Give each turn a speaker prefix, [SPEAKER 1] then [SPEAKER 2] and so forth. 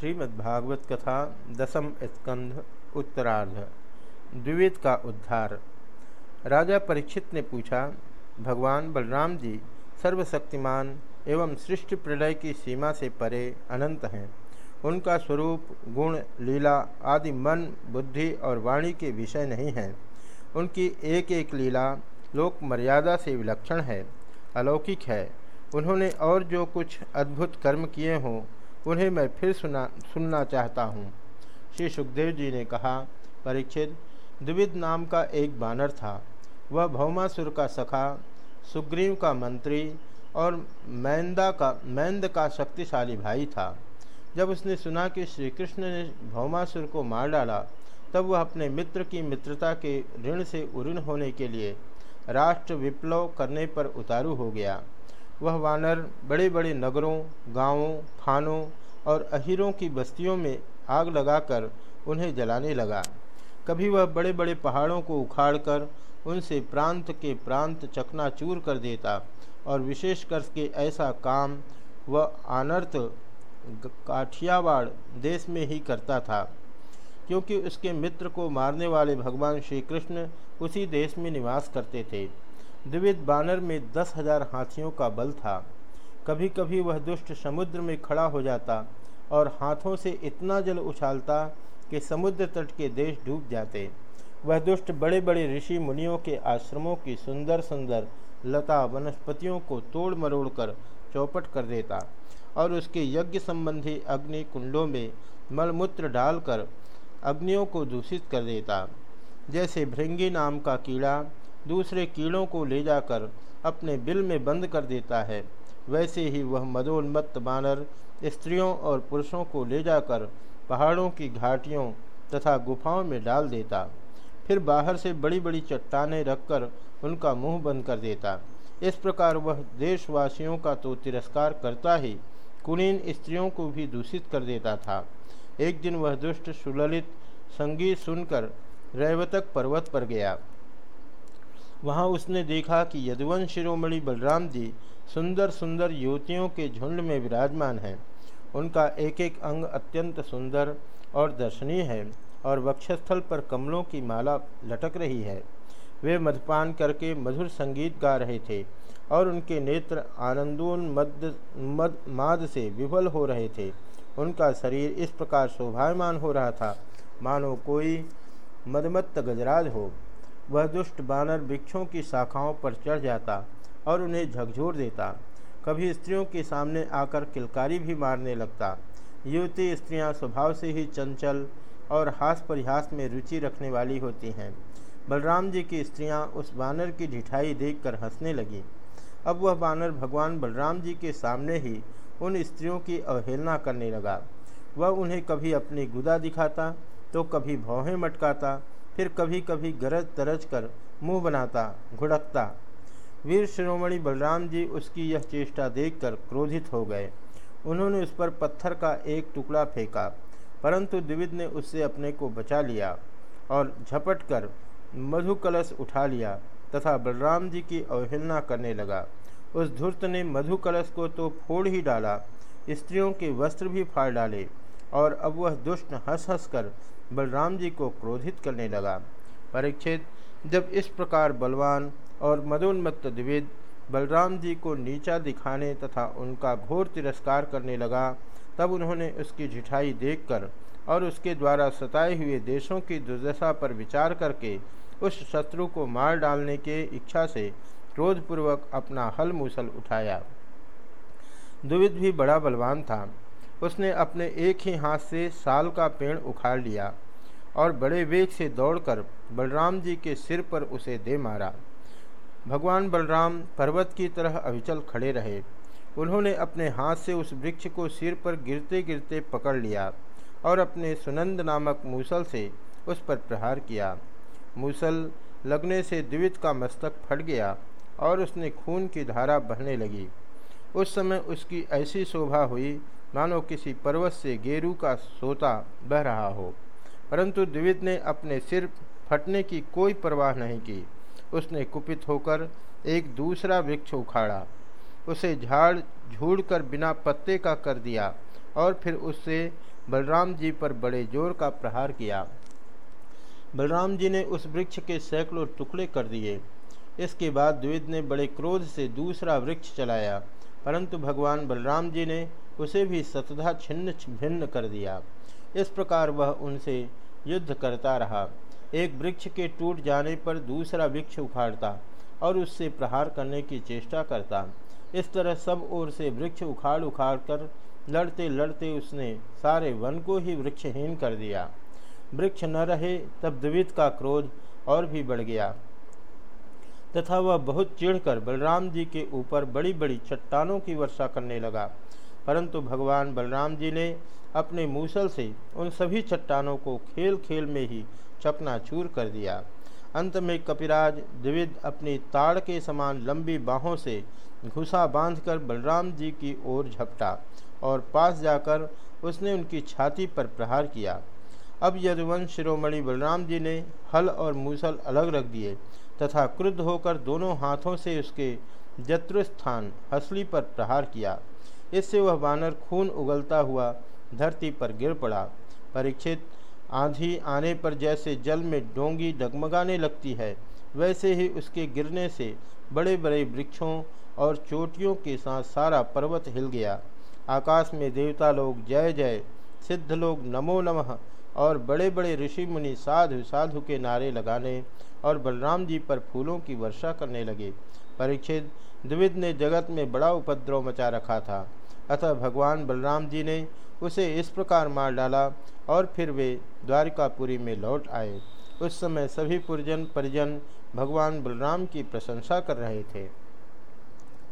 [SPEAKER 1] श्रीमद्भागवत कथा दसम स्कंध उत्तरार्ध द्विविध का उद्धार। राजा परीक्षित ने पूछा, भगवान बलराम जी, सर्वशक्तिमान एवं सृष्टि प्रलय की सीमा से परे अनंत हैं। उनका स्वरूप, गुण, लीला आदि मन, बुद्धि और वाणी के विषय नहीं हैं। उनकी एक एक लीला लोक मर्यादा से विलक्षण है, अलौकिक है। उन्होंने और जो कुछ अद्भुत कर्म किए हों उन्हें मैं फिर सुना, सुनना चाहता हूँ। श्री सुखदेव जी ने कहा, परीक्षित द्विविद नाम का एक बानर था। वह भौमासुर का सखा, सुग्रीव का मंत्री और मैंदा का, मैंद का शक्तिशाली भाई था। जब उसने सुना कि श्री कृष्ण ने भौमासुर को मार डाला, तब वह अपने मित्र की मित्रता के ऋण से उऋण होने के लिए राष्ट्र विप्लव करने पर उतारू हो गया। वह वानर बड़े बड़े नगरों, गाँवों खानों और अहिरों की बस्तियों में आग लगाकर उन्हें जलाने लगा। कभी वह बड़े बड़े पहाड़ों को उखाड़कर उनसे प्रांत के प्रांत चकनाचूर कर देता और विशेष करके ऐसा काम वह आनर्त काठियावाड़ देश में ही करता था, क्योंकि उसके मित्र को मारने वाले भगवान श्री कृष्ण उसी देश में निवास करते थे। द्विविध बानर में दस हज़ार हाथियों का बल था। कभी कभी वह दुष्ट समुद्र में खड़ा हो जाता और हाथों से इतना जल उछालता कि समुद्र तट के देश डूब जाते। वह दुष्ट बड़े बड़े ऋषि मुनियों के आश्रमों की सुंदर सुंदर लता वनस्पतियों को तोड़ मरोड़ कर चौपट कर देता और उसके यज्ञ संबंधी अग्नि कुंडों में मलमूत्र डालकर अग्नियों को दूषित कर देता। जैसे भृंगी नाम का कीड़ा दूसरे कीड़ों को ले जाकर अपने बिल में बंद कर देता है। वैसे ही वह मदोन्मत्त बानर स्त्रियों और पुरुषों को ले जाकर पहाड़ों की घाटियों तथा गुफाओं में डाल देता। फिर बाहर से बड़ी बड़ी चट्टानें रखकर उनका मुँह बंद कर देता। इस प्रकार वह देशवासियों का तो तिरस्कार करता ही कुलीन स्त्रियों को भी दूषित कर देता था। एक दिन वह दुष्ट सुललित संगीत सुनकर रैवतक पर्वत पर गया। वहाँ उसने देखा कि यदुवंश शिरोमणि बलराम जी सुंदर सुंदर युवतियों के झुंड में विराजमान हैं। उनका एक एक अंग अत्यंत सुंदर और दर्शनीय है और वक्षस्थल पर कमलों की माला लटक रही है। वे मधपान करके मधुर संगीत गा रहे थे और उनके नेत्र आनंदोन मद मद माद से विफल हो रहे थे। उनका शरीर इस प्रकार शोभायमान हो रहा था। मानो कोई मदमत्त गजराज हो। वह दुष्ट बानर वृक्षों की शाखाओं पर चढ़ जाता और उन्हें झकझोर देता। कभी स्त्रियों के सामने आकर किलकारी भी मारने लगता। युवती स्त्रियाँ स्वभाव से ही चंचल और हास परिहास में रुचि रखने वाली होती हैं। बलराम जी की स्त्रियाँ उस बानर की ढिठाई देखकर हंसने लगी। अब वह बानर भगवान बलराम जी के सामने ही उन स्त्रियों की अवहेलना करने लगा। वह उन्हें कभी अपनी गुदा दिखाता तो कभी भौहें मटकाता फिर कभी कभी गरज तरज कर मुँह बनाता, घुड़कता। वीर शिरोमणि बलराम जी उसकी यह चेष्टा देखकर क्रोधित हो गए। उन्होंने उस पर पत्थर का एक टुकड़ा फेंका, परंतु द्विविद ने उससे अपने को बचा लिया और झपट कर मधु कलश उठा लिया तथा बलराम जी की अवहेलना करने लगा। उस धूर्त ने मधु कलश को तो फोड़ ही डाला, स्त्रियों के वस्त्र भी फाड़ डाले और अब वह दुष्ट हंस हंस कर बलराम जी को क्रोधित करने लगा। परीक्षित, जब इस प्रकार बलवान और मदोन्मत्त द्विविद बलराम जी को नीचा दिखाने तथा उनका घोर तिरस्कार करने लगा, तब उन्होंने उसकी झिठाई देखकर और उसके द्वारा सताए हुए देशों की दुर्दशा पर विचार करके उस शत्रु को मार डालने के इच्छा से क्रोधपूर्वक अपना हल मूसल उठाया। द्विविद भी बड़ा बलवान था। उसने अपने एक ही हाथ से साल का पेड़ उखाड़ लिया और बड़े वेग से दौड़कर बलराम जी के सिर पर उसे दे मारा। भगवान बलराम पर्वत की तरह अविचल खड़े रहे। उन्होंने अपने हाथ से उस वृक्ष को सिर पर गिरते गिरते पकड़ लिया और अपने सुनंद नामक मूसल से उस पर प्रहार किया। मूसल लगने से द्वित का मस्तक फट गया और उसने खून की धारा बहने लगी। उस समय उसकी ऐसी शोभा हुई मानो किसी पर्वत से गेरू का सोता बह रहा हो। परंतु द्विविद ने अपने सिर फटने की कोई परवाह नहीं की। उसने कुपित होकर एक दूसरा वृक्ष उखाड़ा। उसे झाड़ झूड़ कर बिना पत्ते का कर दिया और फिर उससे बलराम जी पर बड़े ज़ोर का प्रहार किया। बलराम जी ने उस वृक्ष के सैकड़ों टुकड़े कर दिए। इसके बाद द्विद ने बड़े क्रोध से दूसरा वृक्ष चलाया। परंतु भगवान बलराम जी ने उसे भी सतधा छिन्न भिन्न कर दिया। इस प्रकार वह उनसे युद्ध करता रहा। एक वृक्ष के टूट जाने पर दूसरा वृक्ष उखाड़ता और उससे प्रहार करने की चेष्टा करता। इस तरह सब ओर से वृक्ष उखाड़ उखाड़ कर लड़ते लड़ते उसने सारे वन को ही वृक्षहीन कर दिया। वृक्ष न रहे तब द्वित का क्रोध और भी बढ़ गया। तथा वह बहुत चिढ़कर बलराम जी के ऊपर बड़ी बड़ी चट्टानों की वर्षा करने लगा। परंतु भगवान बलराम जी ने अपने मूसल से उन सभी चट्टानों को खेल खेल में ही चकनाचूर कर दिया। अंत में कपिराज द्विविद अपनी ताड़ के समान लंबी बाहों से घुसा बांधकर बलराम जी की ओर झपटा और पास जाकर उसने उनकी छाती पर प्रहार किया। अब यदुवंश शिरोमणि बलराम जी ने हल और मूसल अलग रख दिए तथा क्रुद्ध होकर दोनों हाथों से उसके जत्रुस्थान हसली पर प्रहार किया। इससे वह बानर खून उगलता हुआ धरती पर गिर पड़ा। परीक्षित आंधी आने पर जैसे जल में डोंगी डगमगाने लगती है, वैसे ही उसके गिरने से बड़े बड़े वृक्षों और चोटियों के साथ सारा पर्वत हिल गया। आकाश में देवता लोग जय जय, सिद्ध लोग नमो नमः और बड़े बड़े ऋषि मुनि साधु साधु के नारे लगाने और बलराम जी पर फूलों की वर्षा करने लगे। परीक्षित द्विविद ने जगत में बड़ा उपद्रव मचा रखा था। अतः भगवान बलराम जी ने उसे इस प्रकार मार डाला और फिर वे द्वारिकापुरी में लौट आए। उस समय सभी पुरजन परिजन भगवान बलराम की प्रशंसा कर रहे थे।